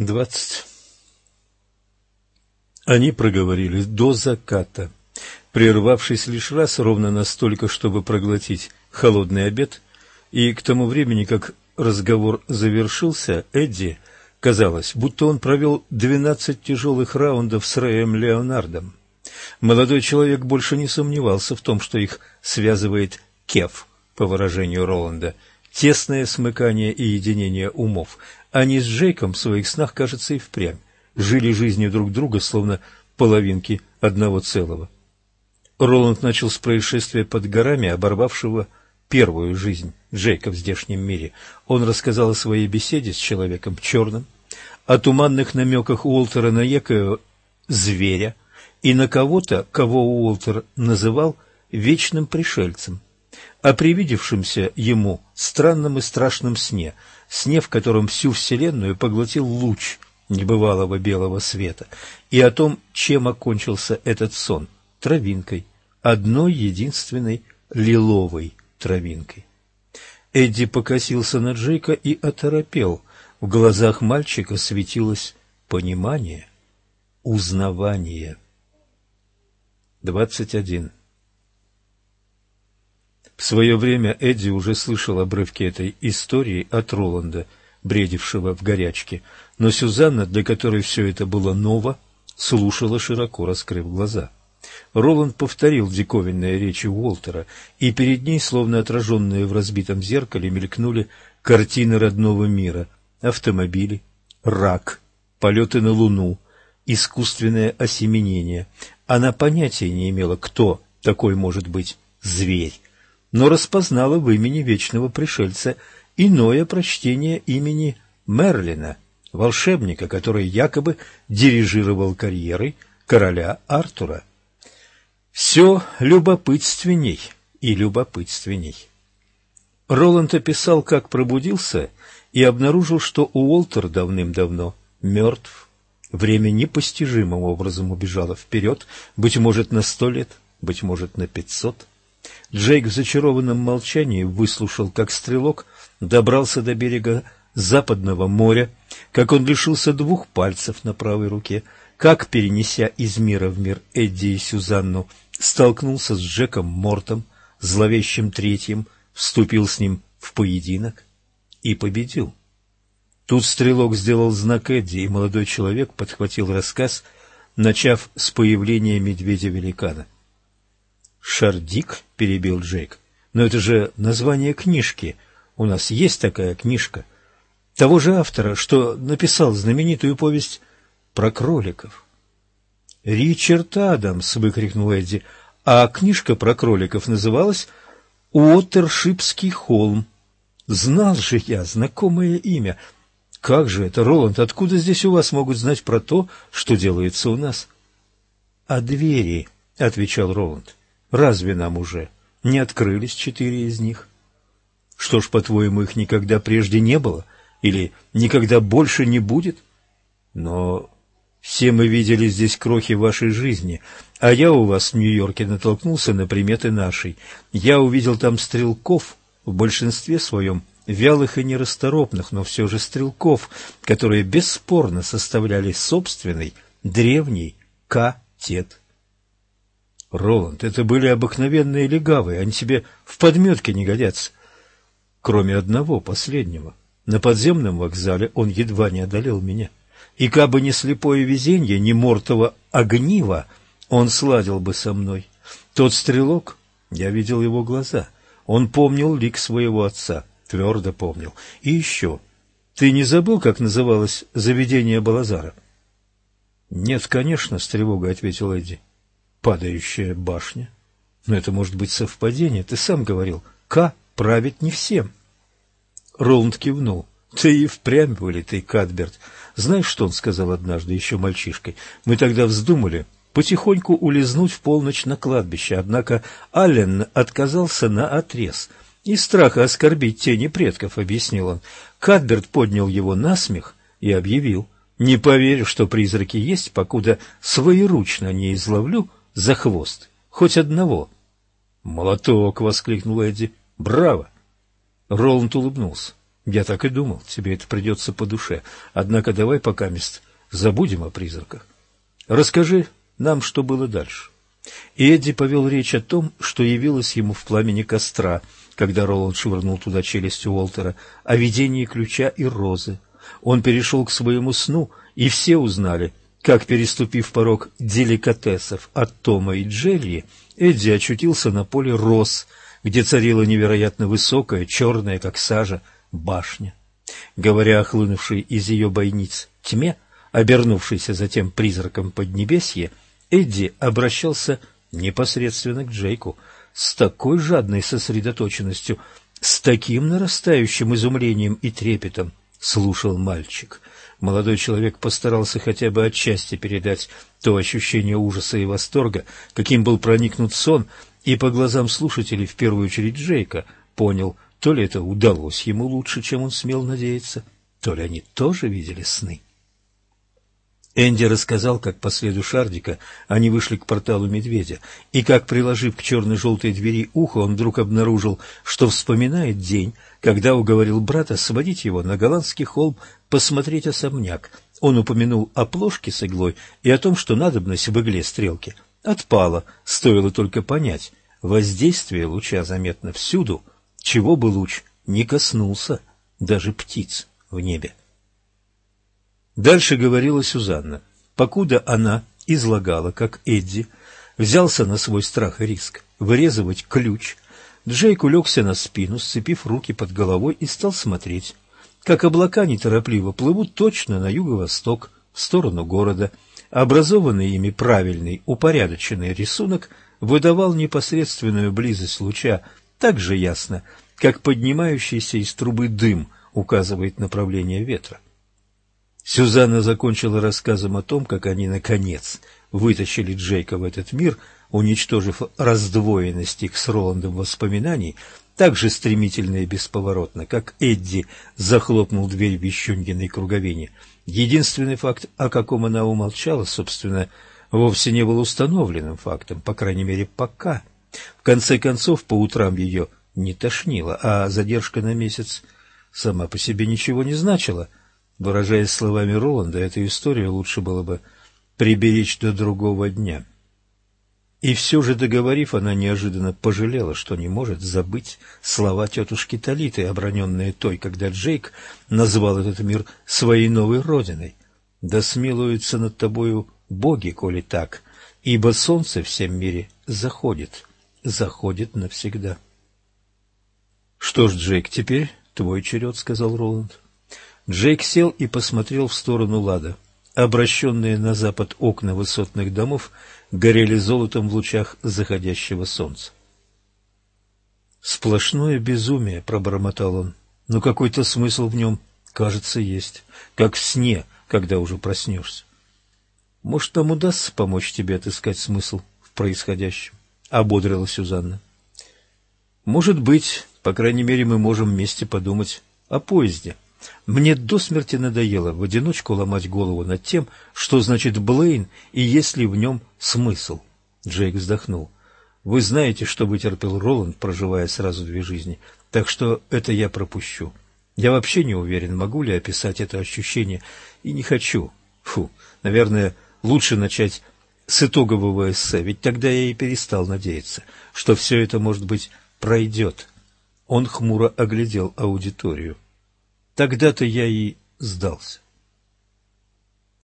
Двадцать. Они проговорили до заката, прервавшись лишь раз ровно настолько, чтобы проглотить холодный обед, и к тому времени, как разговор завершился, Эдди казалось, будто он провел двенадцать тяжелых раундов с Рэем Леонардом. Молодой человек больше не сомневался в том, что их связывает кеф, по выражению Роланда, тесное смыкание и единение умов. Они с Джейком в своих снах, кажется, и впрямь жили жизнью друг друга, словно половинки одного целого. Роланд начал с происшествия под горами, оборвавшего первую жизнь Джейка в здешнем мире. Он рассказал о своей беседе с человеком черным, о туманных намеках Уолтера на некоего зверя и на кого-то, кого Уолтер называл вечным пришельцем, о привидевшемся ему странном и страшном сне, сне, в котором всю Вселенную поглотил луч небывалого белого света, и о том, чем окончился этот сон – травинкой, одной единственной лиловой травинкой. Эдди покосился на Джейка и оторопел. В глазах мальчика светилось понимание, узнавание. Двадцать один. В свое время Эдди уже слышал обрывки этой истории от Роланда, бредившего в горячке, но Сюзанна, для которой все это было ново, слушала, широко раскрыв глаза. Роланд повторил диковинные речи Уолтера, и перед ней, словно отраженные в разбитом зеркале, мелькнули картины родного мира, автомобили, рак, полеты на Луну, искусственное осеменение. Она понятия не имела, кто такой может быть зверь, но распознала в имени вечного пришельца иное прочтение имени Мерлина, волшебника, который якобы дирижировал карьерой короля Артура. Все любопытственней и любопытственней. Роланд описал, как пробудился и обнаружил, что Уолтер давным-давно мертв. Время непостижимым образом убежало вперед, быть может, на сто лет, быть может, на пятьсот. Джейк в зачарованном молчании выслушал, как стрелок добрался до берега Западного моря, как он лишился двух пальцев на правой руке, как, перенеся из мира в мир Эдди и Сюзанну, столкнулся с Джеком Мортом, зловещим третьим, вступил с ним в поединок и победил. Тут стрелок сделал знак Эдди, и молодой человек подхватил рассказ, начав с появления медведя-великана. «Шардик?» — перебил Джейк. «Но это же название книжки. У нас есть такая книжка. Того же автора, что написал знаменитую повесть про кроликов». «Ричард Адамс!» — выкрикнул Эдди. А книжка про кроликов называлась «Уотершипский холм». Знал же я знакомое имя. Как же это, Роланд, откуда здесь у вас могут знать про то, что делается у нас? — А двери, — отвечал Роланд, — разве нам уже не открылись четыре из них? Что ж, по-твоему, их никогда прежде не было? Или никогда больше не будет? Но все мы видели здесь крохи вашей жизни, а я у вас в Нью-Йорке натолкнулся на приметы нашей. Я увидел там стрелков, в большинстве своем вялых и нерасторопных, но все же стрелков, которые бесспорно составляли собственный древний катет. Роланд, это были обыкновенные легавые, они тебе в подметке не годятся. Кроме одного, последнего. На подземном вокзале он едва не одолел меня. И кабы не слепое везенье, не мортого огнива, он сладил бы со мной. Тот стрелок, я видел его глаза, он помнил лик своего отца, твердо помнил. И еще, ты не забыл, как называлось заведение Балазара? — Нет, конечно, — с тревогой ответил Эдди. — Падающая башня. Но это может быть совпадение, ты сам говорил. К правит не всем. Роланд кивнул. Ты и впрямь вылитый, Кадберт. Знаешь, что он сказал однажды еще мальчишкой? Мы тогда вздумали потихоньку улизнуть в полночь на кладбище, однако Аллен отказался на отрез. Из страха оскорбить тени предков, объяснил он. Кадберт поднял его на смех и объявил. Не поверю, что призраки есть, покуда своеручно не изловлю за хвост хоть одного. «Молоток!» — воскликнул Эдди. «Браво!» Роланд улыбнулся. Я так и думал, тебе это придется по душе. Однако давай пока мест забудем о призраках. Расскажи нам, что было дальше. И Эдди повел речь о том, что явилось ему в пламени костра, когда Роланд швырнул туда челюсть Уолтера, о видении ключа и розы. Он перешел к своему сну, и все узнали, как, переступив порог деликатесов от Тома и Джерри, Эдди очутился на поле роз, где царила невероятно высокая, черная, как сажа, башня. Говоря о хлынувшей из ее бойниц тьме, обернувшейся затем призраком Поднебесья, Эдди обращался непосредственно к Джейку с такой жадной сосредоточенностью, с таким нарастающим изумлением и трепетом слушал мальчик. Молодой человек постарался хотя бы отчасти передать то ощущение ужаса и восторга, каким был проникнут сон, и по глазам слушателей, в первую очередь Джейка, понял, то ли это удалось ему лучше, чем он смел надеяться, то ли они тоже видели сны. Энди рассказал, как по следу Шардика они вышли к порталу медведя, и как, приложив к черно-желтой двери ухо, он вдруг обнаружил, что вспоминает день, когда уговорил брата сводить его на голландский холм посмотреть особняк. Он упомянул о плошке с иглой и о том, что надобность в игле стрелки отпала, стоило только понять. Воздействие луча заметно всюду, чего бы луч не коснулся, даже птиц в небе. Дальше говорила Сюзанна. Покуда она излагала, как Эдди взялся на свой страх и риск вырезывать ключ, Джейк улегся на спину, сцепив руки под головой и стал смотреть, как облака неторопливо плывут точно на юго-восток, в сторону города. Образованный ими правильный, упорядоченный рисунок выдавал непосредственную близость луча так же ясно, как поднимающийся из трубы дым указывает направление ветра. Сюзанна закончила рассказом о том, как они, наконец, вытащили Джейка в этот мир, уничтожив раздвоенность их с Роландом воспоминаний, так же стремительно и бесповоротно, как Эдди захлопнул дверь Вещунгиной круговине. Единственный факт, о каком она умолчала, собственно, вовсе не был установленным фактом, по крайней мере, пока. В конце концов, по утрам ее не тошнило, а задержка на месяц сама по себе ничего не значила – Выражаясь словами Роланда, эту историю лучше было бы приберечь до другого дня. И все же, договорив, она неожиданно пожалела, что не может забыть слова тетушки Талиты, оброненные той, когда Джейк назвал этот мир своей новой родиной. «Да смилуются над тобою боги, коли так, ибо солнце в всем мире заходит, заходит навсегда». «Что ж, Джейк, теперь твой черед», — сказал Роланд. Джейк сел и посмотрел в сторону Лада. Обращенные на запад окна высотных домов горели золотом в лучах заходящего солнца. «Сплошное безумие», — пробормотал он, — «но какой-то смысл в нем, кажется, есть, как в сне, когда уже проснешься. Может, нам удастся помочь тебе отыскать смысл в происходящем?» — ободрила Сюзанна. «Может быть, по крайней мере, мы можем вместе подумать о поезде». Мне до смерти надоело в одиночку ломать голову над тем, что значит Блейн и есть ли в нем смысл. Джейк вздохнул. Вы знаете, что вытерпел Роланд, проживая сразу две жизни, так что это я пропущу. Я вообще не уверен, могу ли описать это ощущение, и не хочу. Фу, наверное, лучше начать с итогового эссе, ведь тогда я и перестал надеяться, что все это, может быть, пройдет. Он хмуро оглядел аудиторию. Тогда-то я и сдался.